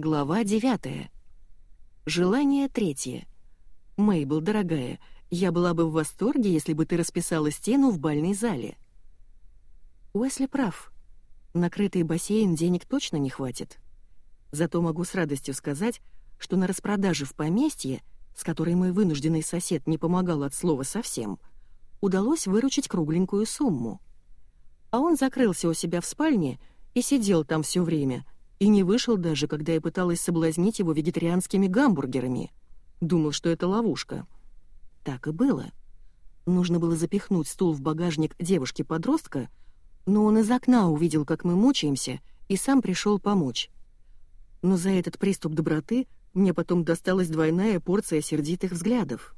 Глава 9. Желание третье. Мейбл, дорогая, я была бы в восторге, если бы ты расписала стену в бальной зале. Уэсли прав. Накрытый бассейн денег точно не хватит. Зато могу с радостью сказать, что на распродаже в поместье, с которой мой вынужденный сосед не помогал от слова совсем, удалось выручить кругленькую сумму. А он закрылся у себя в спальне и сидел там все время — и не вышел даже, когда я пыталась соблазнить его вегетарианскими гамбургерами. Думал, что это ловушка. Так и было. Нужно было запихнуть стул в багажник девушки-подростка, но он из окна увидел, как мы мучаемся, и сам пришел помочь. Но за этот приступ доброты мне потом досталась двойная порция сердитых взглядов.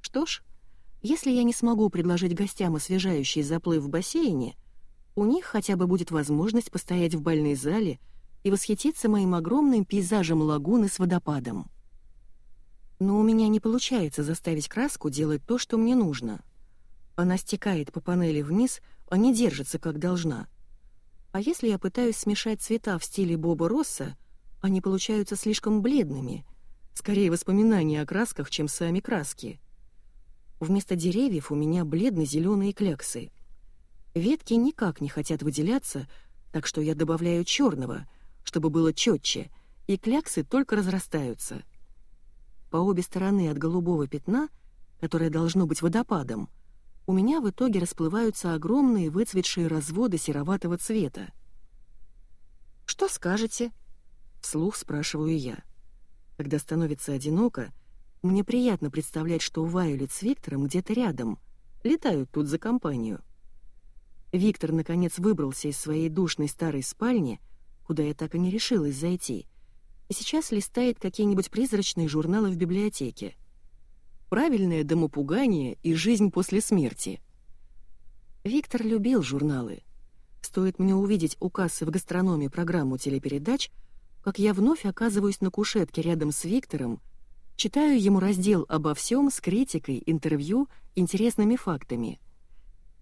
Что ж, если я не смогу предложить гостям освежающий заплыв в бассейне, у них хотя бы будет возможность постоять в бальной зале — и восхититься моим огромным пейзажем лагуны с водопадом. Но у меня не получается заставить краску делать то, что мне нужно. Она стекает по панели вниз, а не держится, как должна. А если я пытаюсь смешать цвета в стиле Боба Росса, они получаются слишком бледными, скорее воспоминания о красках, чем сами краски. Вместо деревьев у меня бледно-зеленые кляксы. Ветки никак не хотят выделяться, так что я добавляю черного — чтобы было четче, и кляксы только разрастаются. По обе стороны от голубого пятна, которое должно быть водопадом, у меня в итоге расплываются огромные выцветшие разводы сероватого цвета. «Что скажете?» — вслух спрашиваю я. Когда становится одиноко, мне приятно представлять, что Вайолет с Виктором где-то рядом, летают тут за компанию. Виктор, наконец, выбрался из своей душной старой спальни — куда я так и не решилась зайти, и сейчас листает какие-нибудь призрачные журналы в библиотеке. «Правильное домопугание и жизнь после смерти». Виктор любил журналы. Стоит мне увидеть у кассы в гастрономе программу телепередач, как я вновь оказываюсь на кушетке рядом с Виктором, читаю ему раздел обо всем с критикой, интервью, интересными фактами.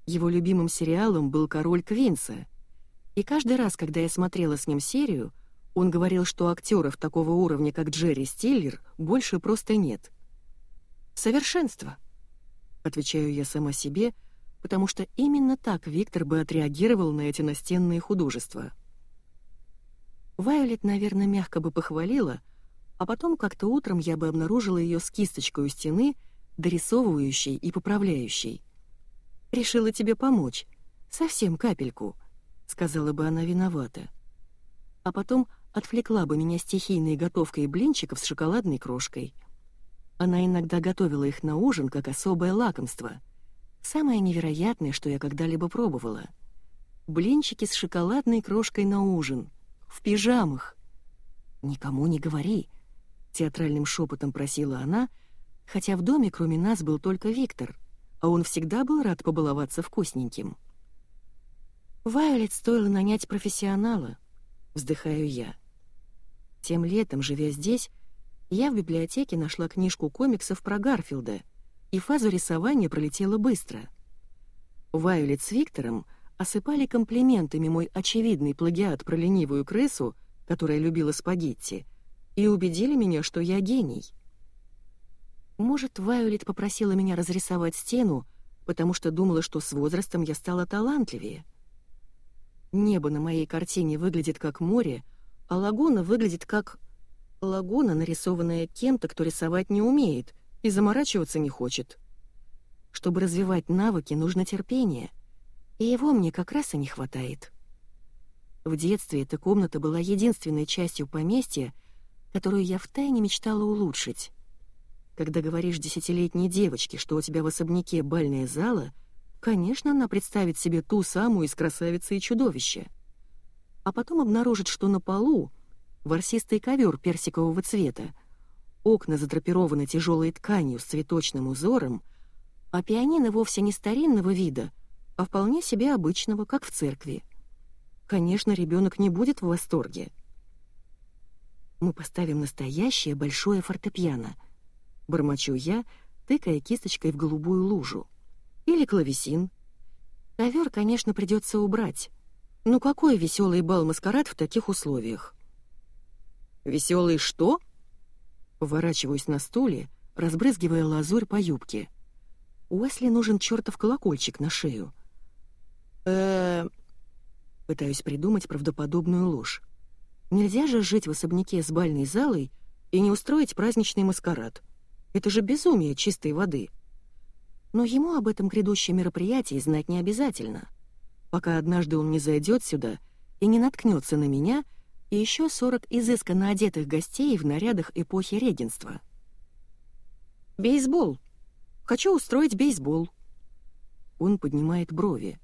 Его любимым сериалом был «Король Квинса», и каждый раз, когда я смотрела с ним серию, он говорил, что актеров такого уровня, как Джерри Стиллер, больше просто нет. «Совершенство», — отвечаю я сама себе, потому что именно так Виктор бы отреагировал на эти настенные художества. Вайолет, наверное, мягко бы похвалила, а потом как-то утром я бы обнаружила ее с кисточкой у стены, дорисовывающей и поправляющей. «Решила тебе помочь. Совсем капельку», — сказала бы она виновата. А потом отвлекла бы меня стихийной готовкой блинчиков с шоколадной крошкой. Она иногда готовила их на ужин как особое лакомство. Самое невероятное, что я когда-либо пробовала. Блинчики с шоколадной крошкой на ужин. В пижамах. «Никому не говори», — театральным шепотом просила она, хотя в доме кроме нас был только Виктор, а он всегда был рад побаловаться вкусненьким. Вайолет стоило нанять профессионала, вздыхаю я. Тем летом, живя здесь, я в библиотеке нашла книжку комиксов про Гарфилда, и фазу рисования пролетела быстро. Вайолет с Виктором осыпали комплиментами мой очевидный плагиат про ленивую крысу, которая любила спагетти, и убедили меня, что я гений. Может, Вайолет попросила меня разрисовать стену, потому что думала, что с возрастом я стала талантливее. Небо на моей картине выглядит как море, а лагуна выглядит как... Лагуна, нарисованная кем-то, кто рисовать не умеет и заморачиваться не хочет. Чтобы развивать навыки, нужно терпение, и его мне как раз и не хватает. В детстве эта комната была единственной частью поместья, которую я втайне мечтала улучшить. Когда говоришь десятилетней девочке, что у тебя в особняке бальная зала — Конечно, она представит себе ту самую из красавицы и чудовища. А потом обнаружит, что на полу ворсистый ковер персикового цвета, окна задрапированы тяжелой тканью с цветочным узором, а пианино вовсе не старинного вида, а вполне себе обычного, как в церкви. Конечно, ребенок не будет в восторге. Мы поставим настоящее большое фортепиано. Бормочу я, тыкая кисточкой в голубую лужу. Или клавесин. Ковер, конечно, придется убрать. Но какой веселый бал-маскарад в таких условиях? «Веселый что?» Поворачиваюсь на стуле, разбрызгивая лазурь по юбке. Уэсли нужен чертов колокольчик на шею. э Пытаюсь придумать правдоподобную ложь. Нельзя же жить в особняке с бальной залой и не устроить праздничный маскарад. Это же безумие чистой воды. Но ему об этом грядущем мероприятии знать не обязательно, пока однажды он не зайдет сюда и не наткнется на меня — и еще 40 изысканно одетых гостей в нарядах эпохи регенства. «Бейсбол. Хочу устроить бейсбол». Он поднимает брови.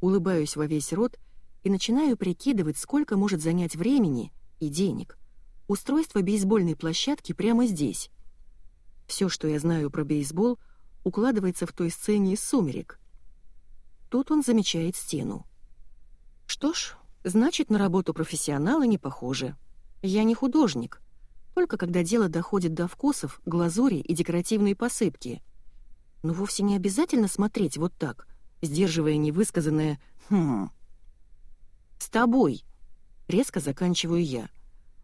Улыбаюсь во весь рот и начинаю прикидывать, сколько может занять времени и денег устройство бейсбольной площадки прямо здесь. Все, что я знаю про бейсбол, укладывается в той сцене из «Сумерек». Тут он замечает стену. Что ж, Значит, на работу профессионала не похоже. Я не художник. Только когда дело доходит до вкусов, глазури и декоративной посыпки. Но вовсе не обязательно смотреть вот так, сдерживая невысказанное «хм». «С тобой!» — резко заканчиваю я.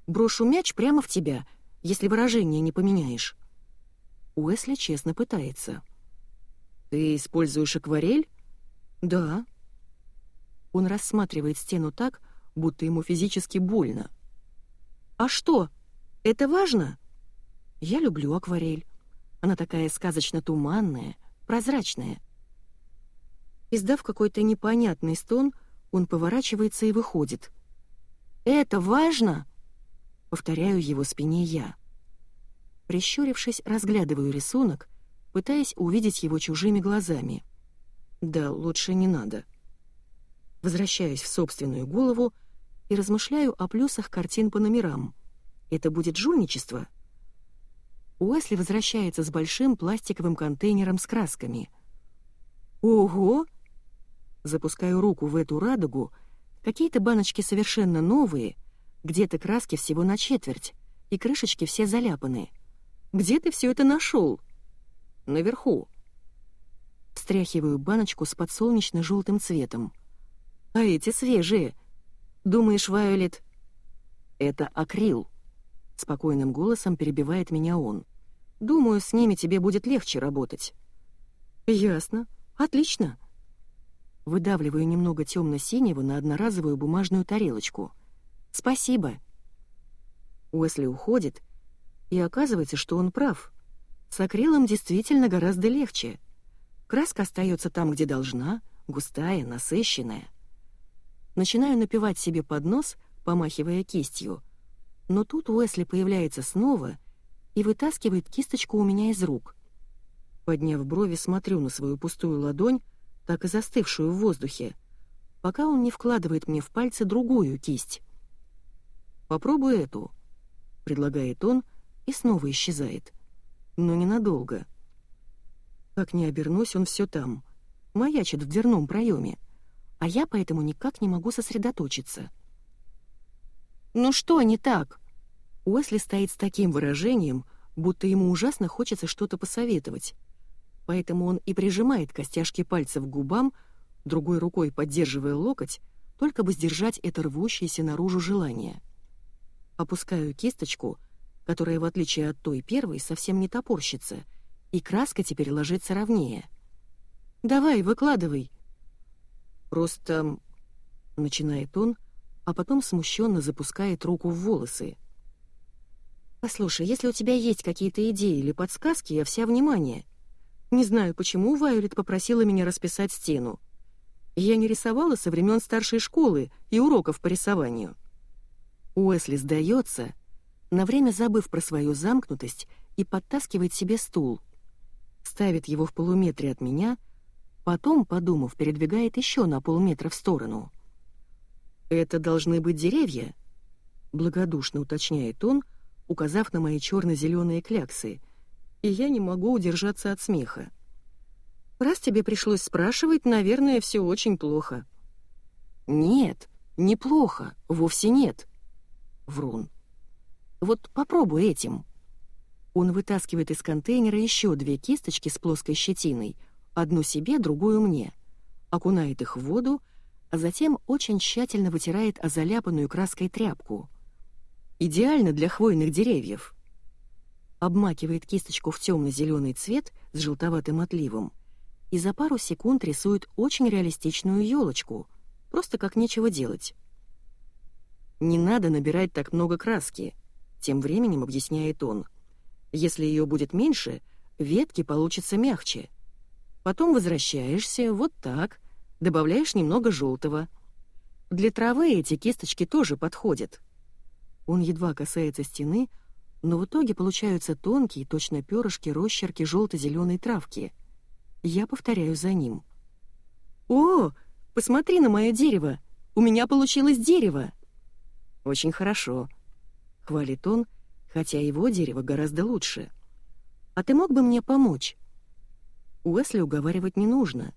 «Брошу мяч прямо в тебя, если выражение не поменяешь». Уэсли честно пытается. «Ты используешь акварель?» «Да», он рассматривает стену так, будто ему физически больно. «А что? Это важно?» «Я люблю акварель. Она такая сказочно туманная, прозрачная». Издав какой-то непонятный стон, он поворачивается и выходит. «Это важно?» Повторяю его спине я. Прищурившись, разглядываю рисунок, пытаясь увидеть его чужими глазами. «Да, лучше не надо» возвращаюсь в собственную голову и размышляю о плюсах картин по номерам. Это будет жульничество? Уэсли возвращается с большим пластиковым контейнером с красками. Ого! Запускаю руку в эту радугу. Какие-то баночки совершенно новые, где-то краски всего на четверть, и крышечки все заляпаны. Где ты все это нашел? Наверху. Встряхиваю баночку с подсолнечно-желтым цветом. А эти свежие. Думаешь, Вайолет...» «Это акрил», — спокойным голосом перебивает меня он. «Думаю, с ними тебе будет легче работать». «Ясно. Отлично». Выдавливаю немного темно-синего на одноразовую бумажную тарелочку. «Спасибо». Уэсли уходит, и оказывается, что он прав. С акрилом действительно гораздо легче. Краска остается там, где должна, густая, насыщенная. Начинаю напевать себе под нос, помахивая кистью. Но тут Уэсли появляется снова и вытаскивает кисточку у меня из рук. Подняв брови, смотрю на свою пустую ладонь, так и застывшую в воздухе, пока он не вкладывает мне в пальцы другую кисть. «Попробуй эту», — предлагает он и снова исчезает. Но ненадолго. Как ни обернусь, он все там. Маячит в дверном проеме а я поэтому никак не могу сосредоточиться. «Ну что не так?» Уэсли стоит с таким выражением, будто ему ужасно хочется что-то посоветовать. Поэтому он и прижимает костяшки пальцев к губам, другой рукой поддерживая локоть, только бы сдержать это рвущееся наружу желание. Опускаю кисточку, которая, в отличие от той первой, совсем не топорщится, и краска теперь ложится ровнее. «Давай, выкладывай», Просто...» — начинает он, а потом смущенно запускает руку в волосы. «Послушай, если у тебя есть какие-то идеи или подсказки, я вся внимание. Не знаю, почему Вайолет попросила меня расписать стену. Я не рисовала со времен старшей школы и уроков по рисованию». Уэсли сдается, на время забыв про свою замкнутость, и подтаскивает себе стул. Ставит его в полуметре от меня — Потом, подумав, передвигает еще на полметра в сторону. «Это должны быть деревья?» — благодушно уточняет он, указав на мои черно-зеленые кляксы, и я не могу удержаться от смеха. «Раз тебе пришлось спрашивать, наверное, все очень плохо». «Нет, неплохо, вовсе нет». Врун. «Вот попробуй этим». Он вытаскивает из контейнера еще две кисточки с плоской щетиной — одну себе, другую мне, окунает их в воду, а затем очень тщательно вытирает о заляпанную краской тряпку. Идеально для хвойных деревьев. Обмакивает кисточку в темно-зеленый цвет с желтоватым отливом и за пару секунд рисует очень реалистичную елочку, просто как нечего делать. «Не надо набирать так много краски», — тем временем объясняет он. «Если ее будет меньше, ветки получатся мягче. Потом возвращаешься, вот так, добавляешь немного желтого. Для травы эти кисточки тоже подходят». Он едва касается стены, но в итоге получаются тонкие, точно перышки, росчерки желто-зеленой травки. Я повторяю за ним. «О, посмотри на мое дерево! У меня получилось дерево!» «Очень хорошо», — хвалит он, хотя его дерево гораздо лучше. «А ты мог бы мне помочь?» Уэсли уговаривать не нужно.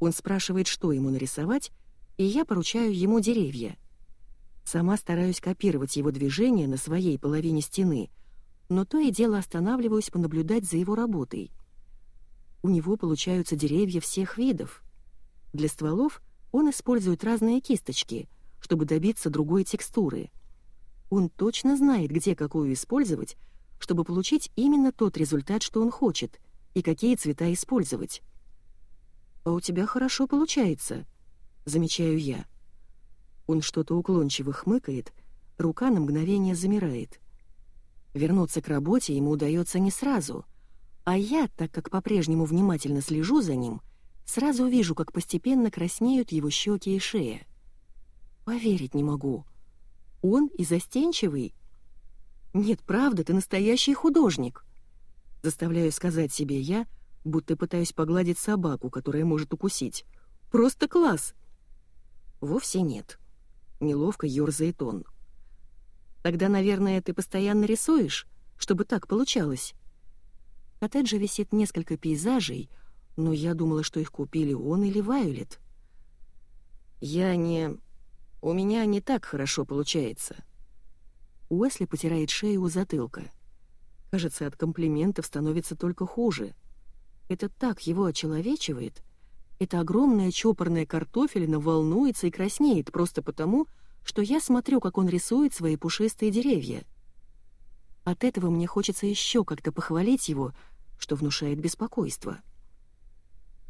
Он спрашивает, что ему нарисовать, и я поручаю ему деревья — Сама стараюсь копировать его движения на своей половине стены, но то и дело останавливаюсь понаблюдать за его работой. У него получаются деревья всех видов. Для стволов он использует разные кисточки, чтобы добиться другой текстуры. Он точно знает, где какую использовать, чтобы получить именно тот результат, что он хочет, и какие цвета использовать. «А у тебя хорошо получается», — замечаю я. Он что-то уклончиво хмыкает, рука на мгновение замирает. Вернуться к работе ему удается не сразу, а я, так как по-прежнему внимательно слежу за ним, сразу вижу, как постепенно краснеют его щеки и шея. Поверить не могу. Он и застенчивый? Нет, правда, ты настоящий художник. Заставляю сказать себе я, будто пытаюсь погладить собаку, которая может укусить. Просто класс. Вовсе нет. Неловко ёрзает он. «Тогда, наверное, ты постоянно рисуешь, чтобы так получалось?» В коттедже висит несколько пейзажей, но я думала, что их купили он или Вайолет. «Я не... У меня не так хорошо получается». Уэсли потирает шею у затылка. Кажется, от комплиментов становится только хуже. Это так его очеловечивает — эта огромная чопорная картофелина волнуется и краснеет просто потому, что я смотрю, как он рисует свои пушистые деревья. От этого мне хочется еще как-то похвалить его, что внушает беспокойство.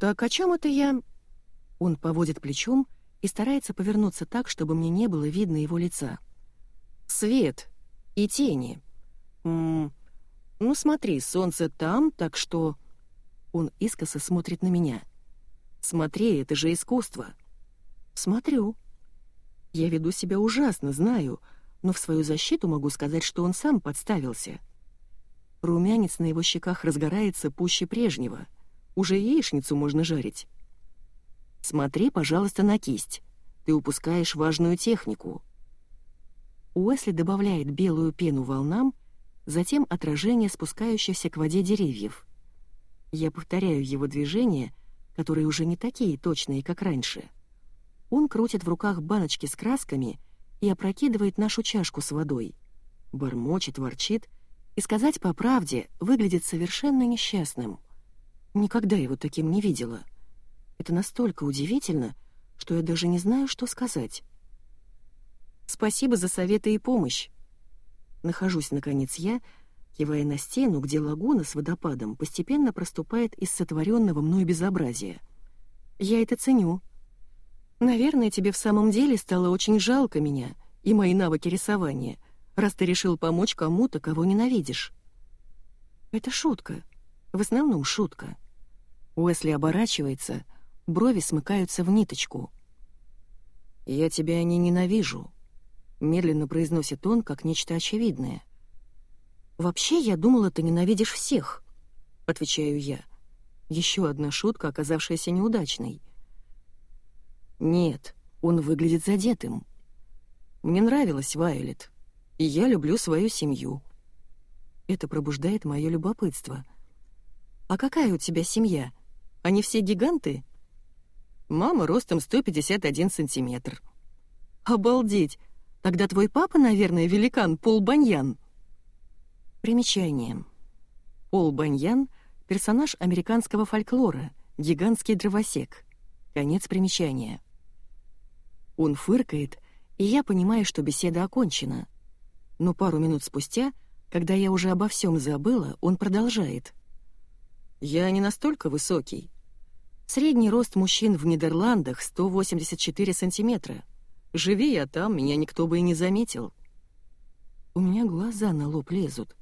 «Так о чем это я?» Он поводит плечом и старается повернуться так, чтобы мне не было видно его лица. «Свет и тени. М -м, ну смотри, солнце там, так что...» Он искоса смотрит на меня — Смотри, это же искусство. Смотрю. Я веду себя ужасно, знаю, но в свою защиту могу сказать, что он сам подставился. Румянец на его щеках разгорается пуще прежнего. Уже яичницу можно жарить. Смотри, пожалуйста, на кисть. Ты упускаешь важную технику. Уэсли добавляет белую пену волнам, затем отражение спускающихся к воде деревьев. Я повторяю его движение — которые уже не такие точные, как раньше. Он крутит в руках баночки с красками и опрокидывает нашу чашку с водой. Бормочет, ворчит и, сказать по правде, выглядит совершенно несчастным. Никогда его таким не видела. Это настолько удивительно, что я даже не знаю, что сказать. Спасибо за советы и помощь. Нахожусь, наконец, я, кивая на стену, где лагуна с водопадом постепенно проступает из сотворенного мной безобразия. «Я это ценю. Наверное, тебе в самом деле стало очень жалко меня и мои навыки рисования, раз ты решил помочь кому-то, кого ненавидишь». Это шутка. В основном шутка. Уэсли оборачивается, брови смыкаются в ниточку. «Я тебя не ненавижу», — медленно произносит он, как нечто очевидное — «Вообще, я думала, ты ненавидишь всех», — отвечаю я. Еще одна шутка, оказавшаяся неудачной. «Нет, он выглядит задетым. Мне нравилась Вайолет, и я люблю свою семью». Это пробуждает мое любопытство. «А какая у тебя семья? Они все гиганты?» «Мама ростом 151 сантиметр». «Обалдеть! Тогда твой папа, наверное, великан Пол Баньян». Примечание. Пол Баньян — персонаж американского фольклора, гигантский дровосек. Конец примечания. Он фыркает, и я понимаю, что беседа окончена. Но пару минут спустя, когда я уже обо всем забыла, он продолжает. «Я не настолько высокий. Средний рост мужчин в Нидерландах 184 сантиметра. Живи я там, меня никто бы и не заметил». У меня глаза на лоб лезут.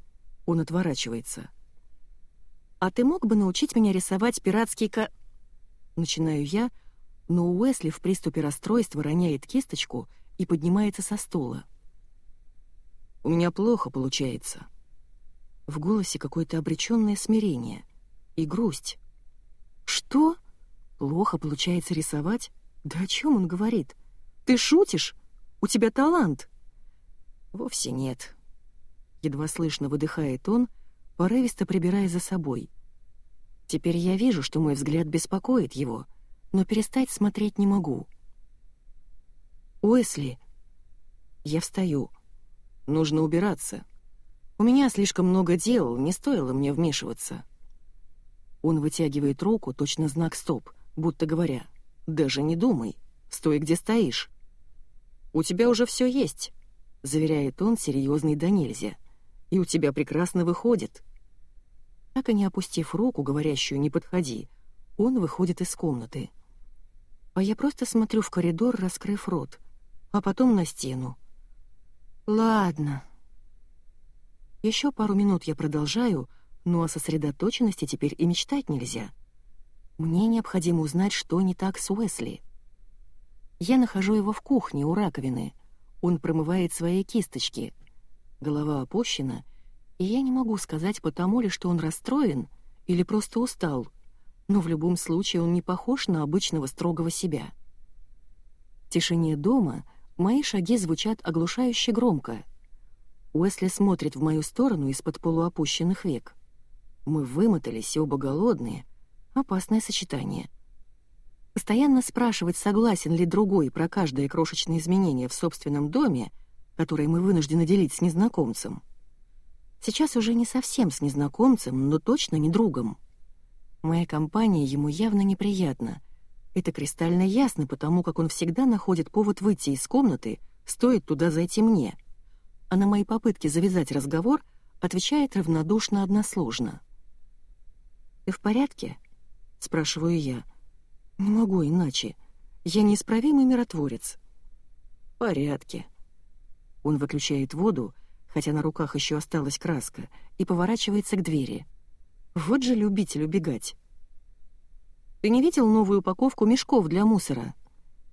Он отворачивается. «А ты мог бы научить меня рисовать пиратский ка...» Начинаю я, но Уэсли в приступе расстройства роняет кисточку и поднимается со стула. «У меня плохо получается». В голосе какое-то обреченное смирение и грусть. «Что? Плохо получается рисовать? Да о чем он говорит? Ты шутишь? У тебя талант!» «Вовсе нет». Едва слышно выдыхает он, порывисто прибирая за собой. Теперь я вижу, что мой взгляд беспокоит его, но перестать смотреть не могу. «Уэсли!» Я встаю. «Нужно убираться. У меня слишком много дел, не стоило мне вмешиваться». Он вытягивает руку, точно знак «стоп», будто говоря, «Даже не думай, стой, где стоишь». «У тебя уже все есть», — заверяет он, серьезный да нельзя. «И у тебя прекрасно выходит». Так и не опустив руку, говорящую «не подходи», он выходит из комнаты. А я просто смотрю в коридор, раскрыв рот, а потом на стену. «Ладно». Еще пару минут я продолжаю, но о сосредоточенности теперь и мечтать нельзя. Мне необходимо узнать, что не так с Уэсли. Я нахожу его в кухне у раковины. Он промывает свои кисточки. Голова опущена — и я не могу сказать, потому ли, что он расстроен или просто устал, но в любом случае он не похож на обычного строгого себя. В тишине дома мои шаги звучат оглушающе громко. Уэсли смотрит в мою сторону из-под полуопущенных век. Мы вымотались, оба голодные. Опасное сочетание. Постоянно спрашивать, согласен ли другой про каждое крошечное изменение в собственном доме, которое мы вынуждены делить с незнакомцем — Сейчас уже не совсем с незнакомцем, но точно не другом. Моя компания ему явно неприятна. Это кристально ясно, потому как он всегда находит повод выйти из комнаты, стоит туда зайти мне. А на мои попытки завязать разговор отвечает равнодушно односложно. «Ты в порядке?» — спрашиваю я. «Не могу иначе. Я неисправимый миротворец». «В порядке». Он выключает воду, хотя на руках еще осталась краска, и поворачивается к двери. Вот же любитель убегать. «Ты не видел новую упаковку мешков для мусора?»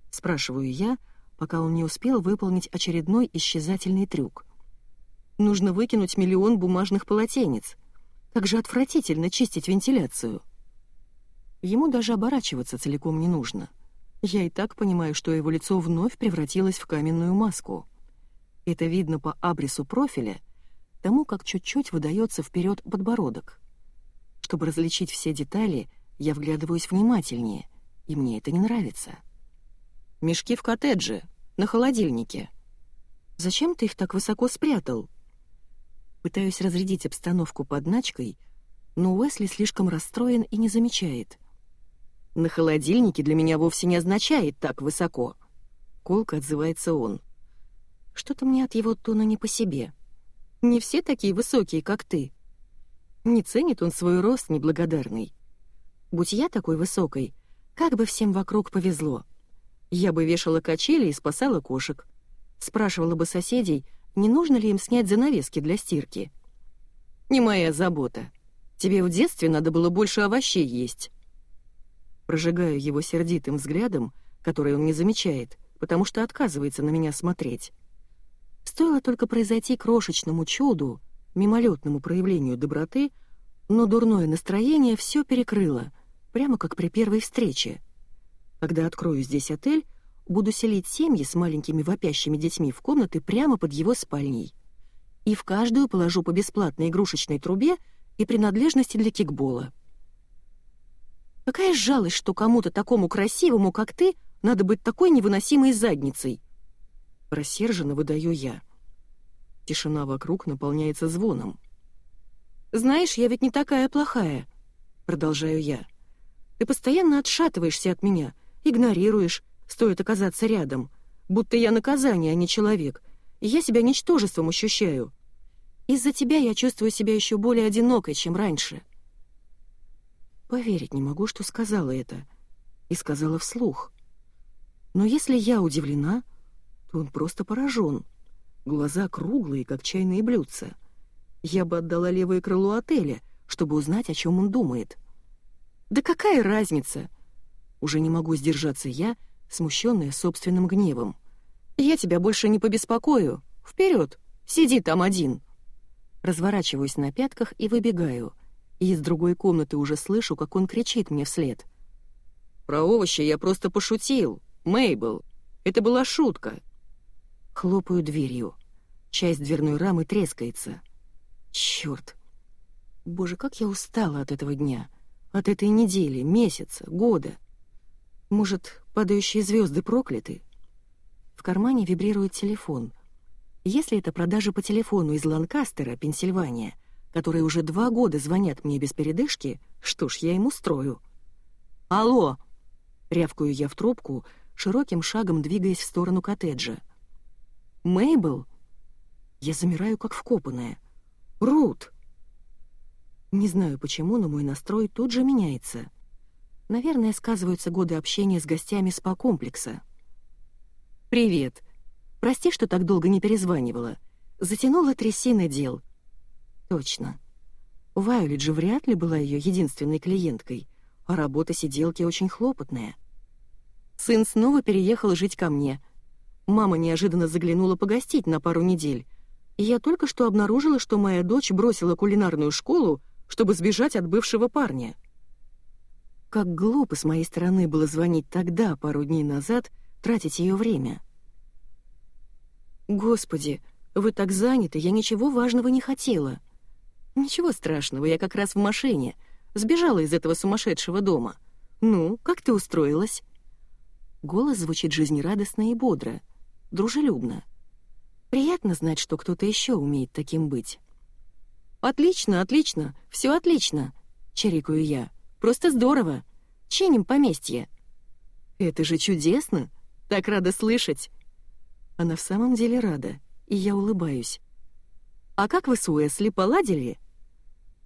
Спрашиваю я, пока он не успел выполнить очередной исчезательный трюк. «Нужно выкинуть миллион бумажных полотенец. Как же отвратительно чистить вентиляцию!» Ему даже оборачиваться целиком не нужно. Я и так понимаю, что его лицо вновь превратилось в каменную маску. Это видно по абрису профиля, тому, как чуть-чуть выдается вперед подбородок. Чтобы различить все детали, я вглядываюсь внимательнее, и мне это не нравится. «Мешки в коттедже, на холодильнике». «Зачем ты их так высоко спрятал?» Пытаюсь разрядить обстановку подначкой, но Уэсли слишком расстроен и не замечает. «На холодильнике для меня вовсе не означает так высоко», — колко отзывается он. Что-то мне от его тона не по себе. Не все такие высокие, как ты. Не ценит он свой рост неблагодарный. Будь я такой высокой, как бы всем вокруг повезло. Я бы вешала качели и спасала кошек. Спрашивала бы соседей, не нужно ли им снять занавески для стирки. Не моя забота. Тебе в детстве надо было больше овощей есть. Прожигаю его сердитым взглядом, который он не замечает, потому что отказывается на меня смотреть. Стоило только произойти крошечному чуду, мимолетному проявлению доброты, но дурное настроение все перекрыло, прямо как при первой встрече. Когда открою здесь отель, буду селить семьи с маленькими вопящими детьми в комнаты прямо под его спальней. И в каждую положу по бесплатной игрушечной трубе и принадлежности для кикбола. Какая жалость, что кому-то такому красивому, как ты, надо быть такой невыносимой задницей. Рассерженно выдаю я. Тишина вокруг наполняется звоном. «Знаешь, я ведь не такая плохая», — продолжаю я. «Ты постоянно отшатываешься от меня, игнорируешь, стоит оказаться рядом, будто я наказание, а не человек, я себя ничтожеством ощущаю. Из-за тебя я чувствую себя еще более одинокой, чем раньше». Поверить не могу, что сказала это. И сказала вслух. Но если я удивлена, то он просто поражен. Глаза круглые, как чайные блюдца. Я бы отдала левое крыло отеля, чтобы узнать, о чем он думает. «Да какая разница?» Уже не могу сдержаться я, смущенная собственным гневом. «Я тебя больше не побеспокою. Вперед! Сиди там один!» Разворачиваюсь на пятках и выбегаю. И из другой комнаты уже слышу, как он кричит мне вслед. «Про овощи я просто пошутил. Мейбл. Это была шутка». Хлопаю дверью. Часть дверной рамы трескается. Чёрт. Боже, как я устала от этого дня. От этой недели, месяца, года. Может, падающие звезды прокляты? В кармане вибрирует телефон. Если это продажи по телефону из Ланкастера, Пенсильвания, которые уже два года звонят мне без передышки, что ж, я им устрою. «Алло!» — рявкаю я в трубку, широким шагом двигаясь в сторону коттеджа. «Мейбл?» Я замираю, как вкопанная. «Рут!» Не знаю почему, но мой настрой тут же меняется. Наверное, сказываются годы общения с гостями спа-комплекса. «Привет. Прости, что так долго не перезванивала. Затянула трясина дел». «Точно. Вайолет же вряд ли была ее единственной клиенткой, а работа сиделки очень хлопотная. Сын снова переехал жить ко мне. Мама неожиданно заглянула погостить на пару недель, и я только что обнаружила, что моя дочь бросила кулинарную школу, чтобы сбежать от бывшего парня. Как глупо с моей стороны было звонить тогда, пару дней назад, тратить ее время. «Господи, вы так заняты, я ничего важного не хотела». «Ничего страшного, я как раз в машине. Сбежала из этого сумасшедшего дома. Ну, как ты устроилась?» Голос звучит жизнерадостно и бодро, дружелюбно. Приятно знать, что кто-то еще умеет таким быть. «Отлично, отлично, все отлично!» — чирикаю я. «Просто здорово! Чиним поместье!» «Это же чудесно! Так рада слышать!» Она в самом деле рада, и я улыбаюсь. «А как вы с Уэсли поладили?»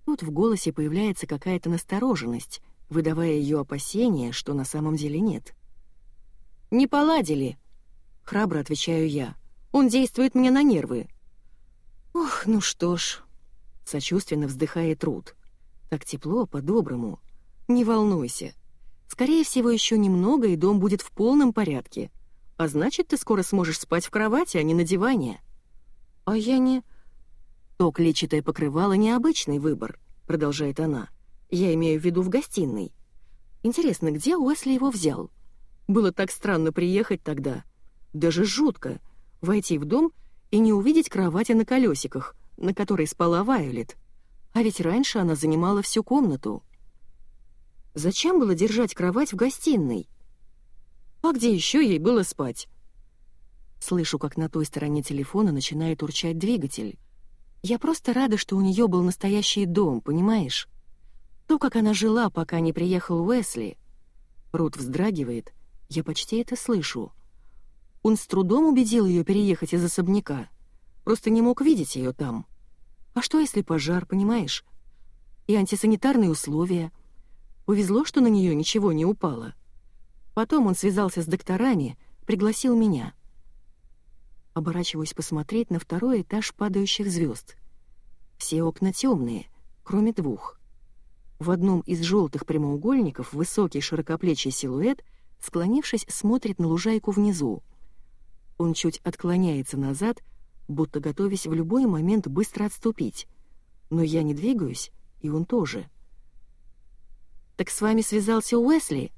Тут в голосе появляется какая-то настороженность, выдавая ее опасения, что на самом деле нет. «Не поладили», — храбро отвечаю я. Он действует мне на нервы». «Ох, ну что ж», — сочувственно вздыхает Рут. «Так тепло, по-доброму. Не волнуйся. Скорее всего, еще немного, и дом будет в полном порядке. А значит, ты скоро сможешь спать в кровати, а не на диване». «А я не...» «То клетчатое покрывало — необычный выбор», — продолжает она. «Я имею в виду в гостиной. Интересно, где Уэсли его взял? Было так странно приехать тогда. Даже жутко войти в дом и не увидеть кровати на колесиках, на которой спала Вайолет. А ведь раньше она занимала всю комнату. Зачем было держать кровать в гостиной? А где еще ей было спать? Слышу, как на той стороне телефона начинает урчать двигатель. Я просто рада, что у нее был настоящий дом, понимаешь? То, как она жила, пока не приехал Уэсли. Рут вздрагивает, я почти это слышу. Он с трудом убедил ее переехать из особняка. Просто не мог видеть ее там. А что, если пожар, понимаешь? И антисанитарные условия. Повезло, что на нее ничего не упало. Потом он связался с докторами, пригласил меня. Оборачиваюсь посмотреть на второй этаж падающих звезд. Все окна темные, кроме двух. В одном из желтых прямоугольников высокий широкоплечий силуэт, склонившись, смотрит на лужайку внизу — он чуть отклоняется назад, будто готовясь в любой момент быстро отступить. Но я не двигаюсь, и он тоже. «Так с вами связался Уэсли?»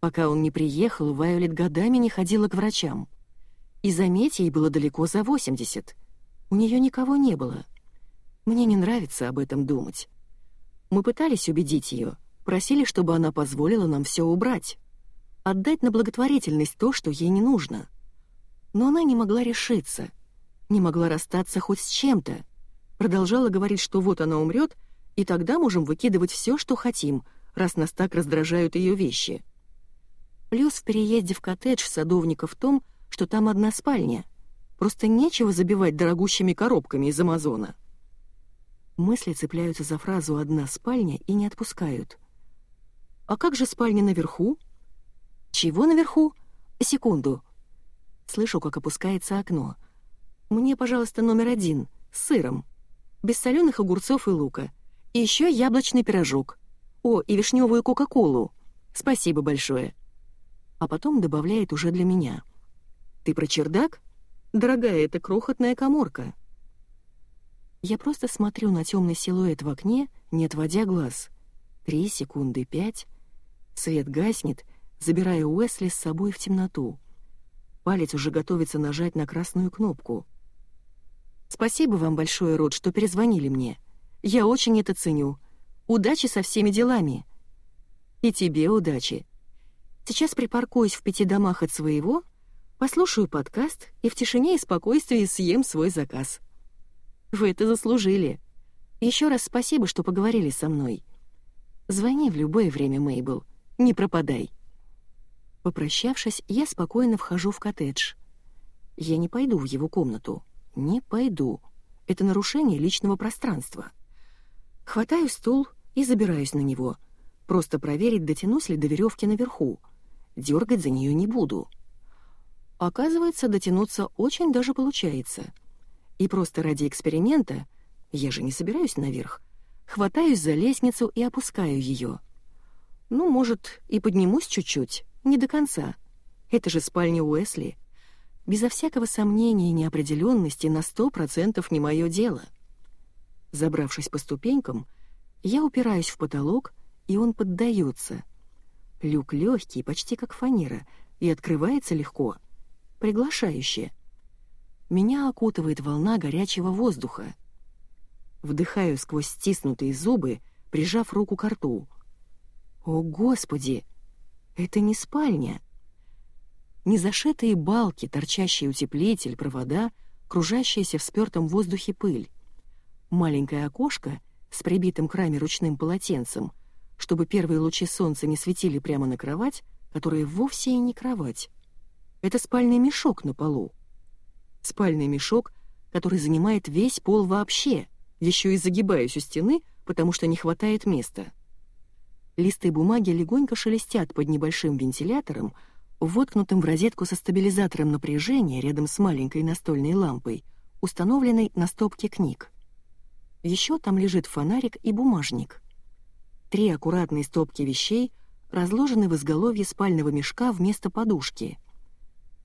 Пока он не приехал, Вайолет годами не ходила к врачам. И заметь, ей было далеко за 80. У нее никого не было. Мне не нравится об этом думать. Мы пытались убедить ее, просили, чтобы она позволила нам все убрать. Отдать на благотворительность то, что ей не нужно но она не могла решиться, не могла расстаться хоть с чем-то. Продолжала говорить, что вот она умрет, и тогда можем выкидывать все, что хотим, раз нас так раздражают ее вещи. Плюс в переезде в коттедж садовника в том, что там одна спальня. Просто нечего забивать дорогущими коробками из Амазона. Мысли цепляются за фразу «одна спальня» и не отпускают. «А как же спальня наверху?» «Чего наверху?» «Секунду». Слышу, как опускается окно. «Мне, пожалуйста, номер один, с сыром. Без соленых огурцов и лука. И еще яблочный пирожок. О, и вишневую кока-колу. Спасибо большое». А потом добавляет уже для меня. «Ты про чердак? Дорогая, это крохотная коморка». Я просто смотрю на темный силуэт в окне, не отводя глаз. Три секунды, пять. Свет гаснет, забирая Уэсли с собой в темноту. Палец уже готовится нажать на красную кнопку. «Спасибо вам большое, Род, что перезвонили мне. Я очень это ценю. Удачи со всеми делами!» «И тебе удачи. Сейчас припаркуюсь в пяти домах от своего, послушаю подкаст и в тишине и спокойствии съем свой заказ. Вы это заслужили. Еще раз спасибо, что поговорили со мной. Звони в любое время, Мейбл. Не пропадай». Попрощавшись, я спокойно вхожу в коттедж. Я не пойду в его комнату. Не пойду. Это нарушение личного пространства. Хватаю стул и забираюсь на него. Просто проверить, дотянусь ли до веревки наверху. Дергать за нее не буду. Оказывается, дотянуться очень даже получается. И просто ради эксперимента, я же не собираюсь наверх, хватаюсь за лестницу и опускаю ее. Ну, может, и поднимусь чуть-чуть, не до конца. Это же спальня Уэсли. Безо всякого сомнения и неопределенности на сто процентов не мое дело. Забравшись по ступенькам, я упираюсь в потолок, и он поддается. Люк легкий, почти как фанера, и открывается легко, приглашающе. Меня окутывает волна горячего воздуха. Вдыхаю сквозь стиснутые зубы, прижав руку к рту. О, Господи! Это не спальня. Незашитые балки, торчащий утеплитель, провода, кружащаяся в спёртом воздухе пыль. Маленькое окошко с прибитым к раме ручным полотенцем, чтобы первые лучи солнца не светили прямо на кровать, которая вовсе и не кровать. Это спальный мешок на полу. Спальный мешок, который занимает весь пол вообще, еще и загибаюсь у стены, потому что не хватает места. Листы бумаги легонько шелестят под небольшим вентилятором, воткнутым в розетку со стабилизатором напряжения рядом с маленькой настольной лампой, установленной на стопке книг. Еще там лежит фонарик и бумажник. Три аккуратные стопки вещей разложены в изголовье спального мешка вместо подушки.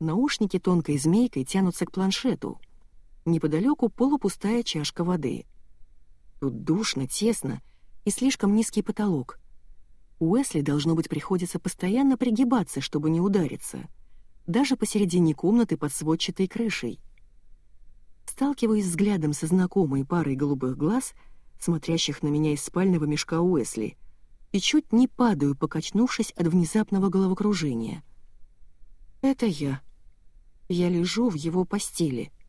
Наушники тонкой змейкой тянутся к планшету. Неподалеку полупустая чашка воды. Тут душно, тесно и слишком низкий потолок — Уэсли, должно быть, приходится постоянно пригибаться, чтобы не удариться. Даже посередине комнаты под сводчатой крышей. Сталкиваюсь взглядом со знакомой парой голубых глаз, смотрящих на меня из спального мешка Уэсли, и чуть не падаю, покачнувшись от внезапного головокружения. Это я. Я лежу в его постели —